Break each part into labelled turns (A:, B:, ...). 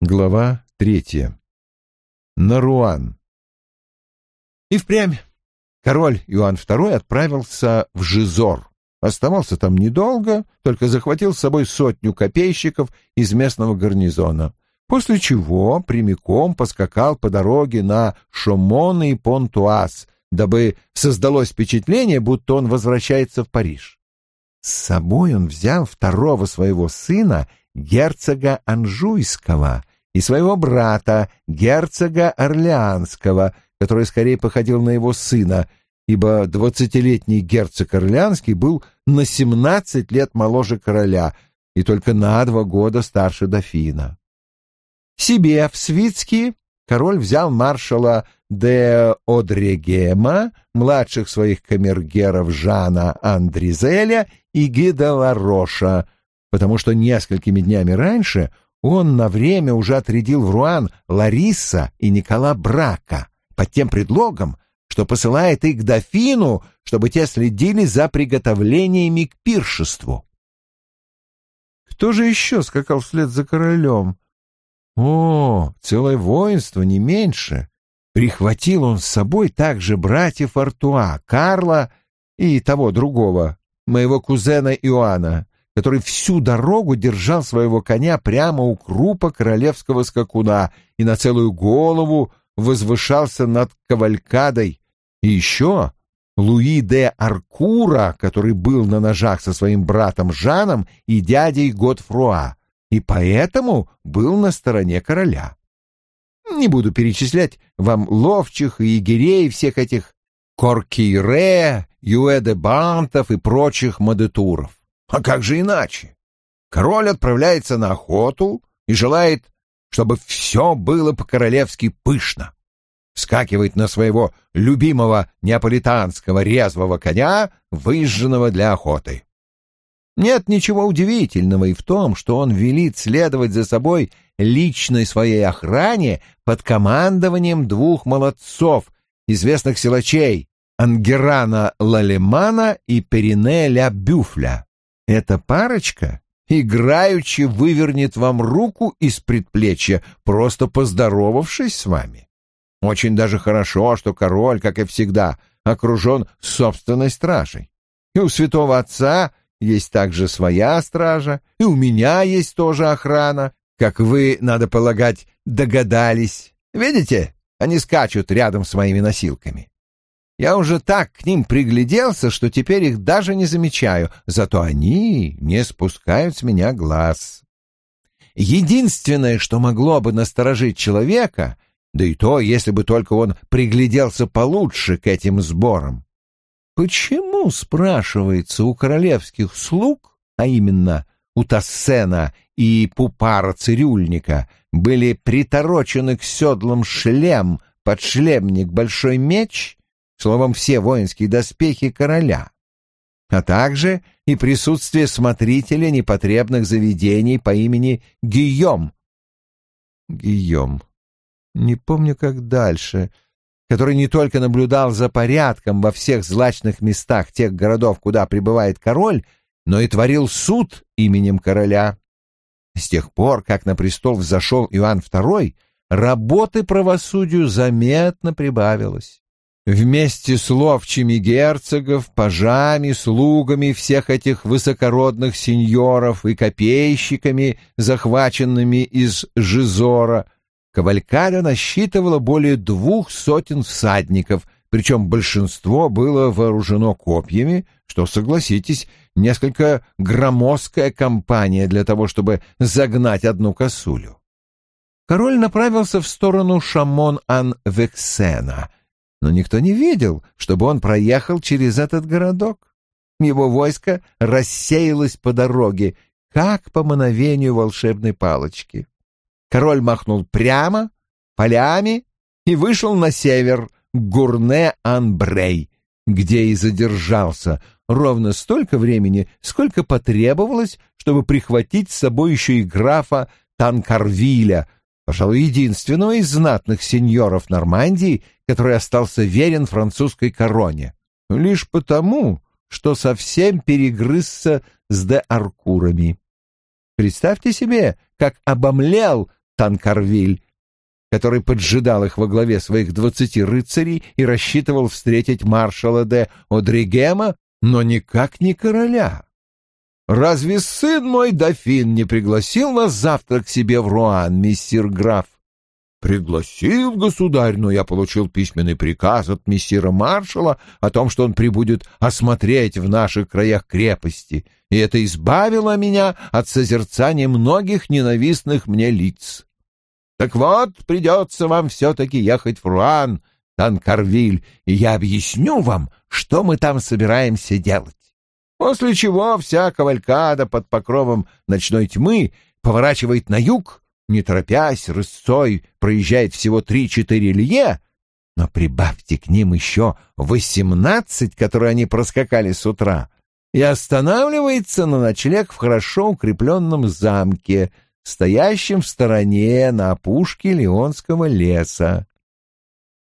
A: Глава третья. Наруан. И впрямь король Иоанн II отправился в Жизор. Оставался там недолго, только захватил с собой сотню копейщиков из местного гарнизона, после чего прямиком поскакал по дороге на Шомон и Понтуаз, дабы создалось впечатление, будто он возвращается в Париж. С собой он взял второго своего сына, герцога Анжуйского, и своего брата, герцога Орлеанского, который скорее походил на его сына, ибо двадцатилетний герцог Орлеанский был на семнадцать лет моложе короля и только на два года старше дофина. Себе в Свицкие король взял маршала де Одрегема, младших своих камергеров Жана Андризеля и Гида Лароша, потому что несколькими днями раньше он на время уже отрядил в Руан Лариса и Никола Брака под тем предлогом, что посылает их к дофину, чтобы те следили за приготовлениями к пиршеству. Кто же еще скакал вслед за королем? О, целое воинство, не меньше. Прихватил он с собой также братьев Артуа, Карла и того другого, моего кузена Иоанна, который всю дорогу держал своего коня прямо у крупа королевского скакуна и на целую голову возвышался над кавалькадой. И еще Луи де Аркура, который был на ножах со своим братом Жаном и дядей Готфруа, и поэтому был на стороне короля. Не буду перечислять вам ловчих и егерей всех этих Коркире, Юэде Бантов и прочих мадетуров. А как же иначе? Король отправляется на охоту и желает, чтобы все было по-королевски пышно. Скакивает на своего любимого неаполитанского резвого коня, выжженного для охоты. Нет ничего удивительного и в том, что он велит следовать за собой личной своей охране под командованием двух молодцов, известных силачей Ангерана Лалемана и Перинеля Бюфля. Эта парочка играючи вывернет вам руку из предплечья, просто поздоровавшись с вами. Очень даже хорошо, что король, как и всегда, окружен собственной стражей. И у святого отца есть также своя стража, и у меня есть тоже охрана, как вы, надо полагать, догадались. Видите, они скачут рядом с моими носилками. Я уже так к ним пригляделся, что теперь их даже не замечаю, зато они не спускают с меня глаз. Единственное, что могло бы насторожить человека, да и то, если бы только он пригляделся получше к этим сборам. Почему, спрашивается, у королевских слуг, а именно у Тассена и Пупара Цирюльника, были приторочены к седлам шлем, подшлемник, большой меч словом, все воинские доспехи короля, а также и присутствие смотрителя непотребных заведений по имени Гийом. Гийом. Не помню, как дальше который не только наблюдал за порядком во всех злачных местах тех городов, куда прибывает король, но и творил суд именем короля. С тех пор, как на престол взошел Иоанн II, работы правосудию заметно прибавилось. Вместе с ловчими герцогов, пажами, слугами всех этих высокородных сеньоров и копейщиками, захваченными из Жизора, кавалькада насчитывала более двух сотен всадников, причем большинство было вооружено копьями, что, согласитесь, несколько громоздкая компания для того, чтобы загнать одну косулю. Король направился в сторону Шамон-ан-Вексена — но никто не видел, чтобы он проехал через этот городок. Его войско рассеялось по дороге, как по мановению волшебной палочки. Король махнул прямо, полями, и вышел на север, к Гурне-Анбрей, где и задержался ровно столько времени, сколько потребовалось, чтобы прихватить с собой еще и графа Танкарвиля, пожалуй, единственного из знатных сеньоров Нормандии, который остался верен французской короне, лишь потому, что совсем перегрызся с де Аркурами. Представьте себе, как обомлел Танкарвиль, который поджидал их во главе своих двадцати рыцарей и рассчитывал встретить маршала де Одригема, но никак не короля. «Разве сын мой, дофин, не пригласил вас завтра к себе в Руан, мистер граф?» «Пригласил, государь, но я получил письменный приказ от мессира маршала о том, что он прибудет осмотреть в наших краях крепости, и это избавило меня от созерцания многих ненавистных мне лиц. Так вот, придется вам все-таки ехать в Руан, Танкарвиль, и я объясню вам, что мы там собираемся делать. После чего вся кавалькада под покровом ночной тьмы поворачивает на юг, не торопясь, рысцой проезжает всего три-четыре лье, но прибавьте к ним еще восемнадцать, которые они проскакали с утра, и останавливается на ночлег в хорошо укрепленном замке, стоящем в стороне на опушке Леонского леса.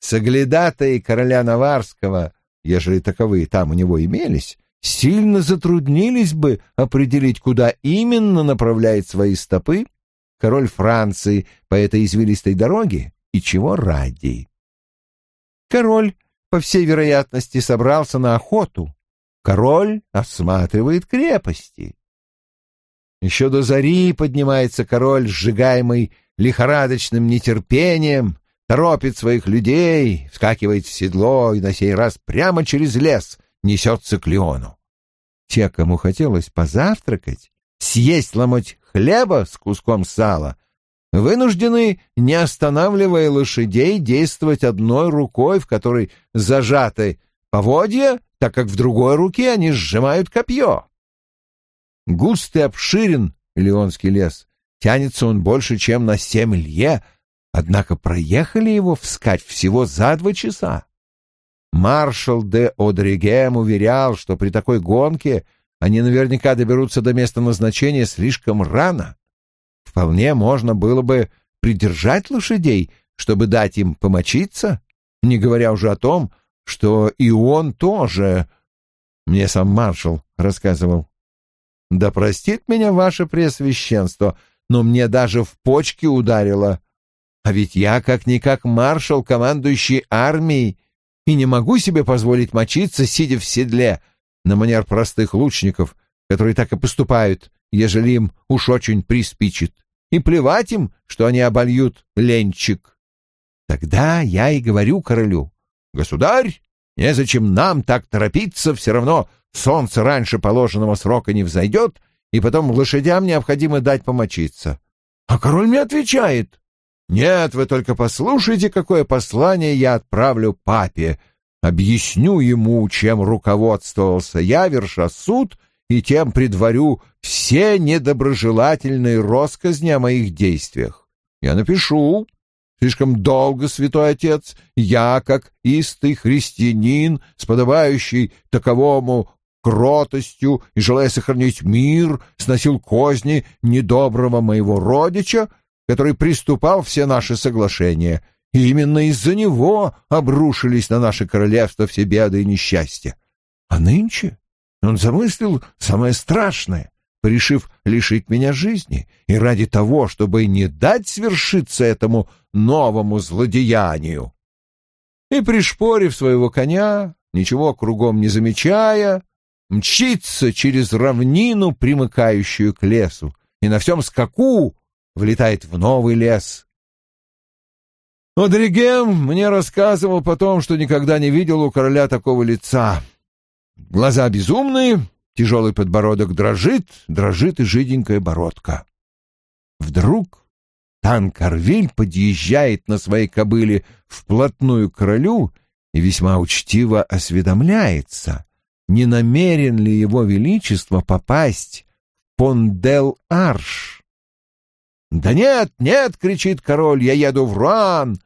A: Соглядатые короля Наварского, ежели таковые там у него имелись, сильно затруднились бы определить, куда именно направляет свои стопы король Франции по этой извилистой дороге и чего ради. Король, по всей вероятности, собрался на охоту. Король осматривает крепости. Еще до зари поднимается король, сжигаемый лихорадочным нетерпением, торопит своих людей, вскакивает в седло и на сей раз прямо через лес несется к Леону. Те, кому хотелось позавтракать, съесть ломоть хлеба с куском сала, вынуждены, не останавливая лошадей, действовать одной рукой, в которой зажаты поводья, так как в другой руке они сжимают копье. Густ и обширен Леонский лес, тянется он больше, чем на семь лье, однако проехали его вскать всего за два часа. Маршал де Одригем уверял, что при такой гонке они наверняка доберутся до места назначения слишком рано. Вполне можно было бы придержать лошадей, чтобы дать им помочиться, не говоря уже о том, что и он тоже, мне сам маршал рассказывал. Да простит меня ваше преосвященство, но мне даже в почки ударило. А ведь я как-никак маршал, командующий армией, и не могу себе позволить мочиться, сидя в седле — на манер простых лучников, которые так и поступают, ежели им уж очень приспичит, и плевать им, что они обольют ленчик. Тогда я и говорю королю, «Государь, незачем нам так торопиться, все равно солнце раньше положенного срока не взойдет, и потом лошадям необходимо дать помочиться». А король мне отвечает, «Нет, вы только послушайте, какое послание я отправлю папе, объясню ему, чем руководствовался я, верша суд, и тем предварю все недоброжелательные росказни о моих действиях. Я напишу. Слишком долго, святой отец, я, как истый христианин, с подобающей таковому кротостью и желая сохранить мир, сносил козни недоброго моего родича, который приступал все наши соглашения — и именно из-за него обрушились на наше королевство все беды и несчастья. А нынче он замыслил самое страшное, решив лишить меня жизни, и ради того, чтобы не дать свершиться этому новому злодеянию. И, пришпорив своего коня, ничего кругом не замечая, мчится через равнину, примыкающую к лесу, и на всем скаку влетает в новый лес, Одригем мне рассказывал потом, что никогда не видел у короля такого лица. Глаза безумные, тяжелый подбородок дрожит, дрожит и жиденькая бородка. Вдруг Танкарвиль подъезжает на своей кобыле вплотную к королю и весьма учтиво осведомляется, не намерен ли его величество попасть в Пондел-Арш. «Да нет, нет!» — кричит король. «Я еду в Руан!»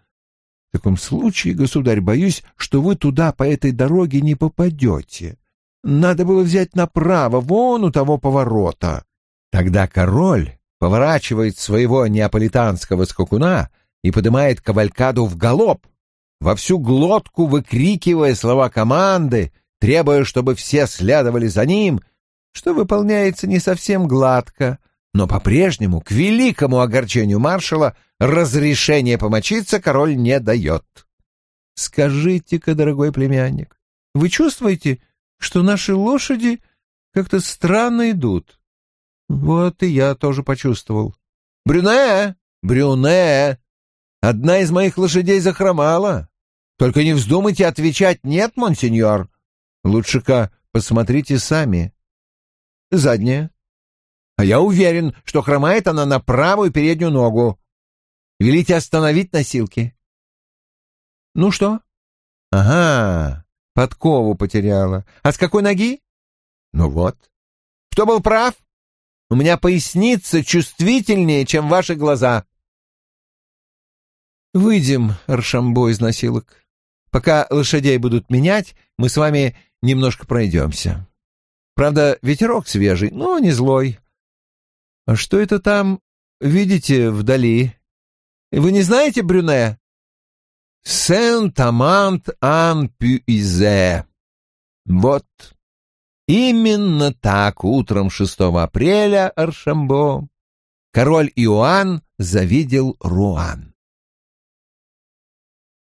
A: В таком случае, государь, боюсь, что вы туда по этой дороге не попадете. Надо было взять направо, вон у того поворота. Тогда король поворачивает своего неаполитанского скакуна и поднимает кавалькаду в галоп, во всю глотку выкрикивая слова команды, требуя, чтобы все следовали за ним, что выполняется не совсем гладко, но по-прежнему, к великому огорчению маршала, разрешение помочиться король не дает. Скажите-ка, дорогой племянник, вы чувствуете, что наши лошади как-то странно идут? Вот и я тоже почувствовал. Брюне! Брюне! Одна из моих лошадей захромала. Только не вздумайте отвечать «нет, монсеньор». Лучше-ка посмотрите сами. Задняя. А я уверен, что хромает она на правую переднюю ногу. Велите остановить носилки. Ну что? Ага, подкову потеряла. А с какой ноги? Ну вот. Кто был прав? У меня поясница чувствительнее, чем ваши глаза. Выйдем, Аршамбо, из носилок. Пока лошадей будут менять, мы с вами немножко пройдемся. Правда, ветерок свежий, но не злой. А что это там, видите, вдали? Вы не знаете, Брюне? Сент-Амант-Ан-Пюизе. Вот. Именно так утром 6 апреля Аршамбо король Иоанн завидел Руан.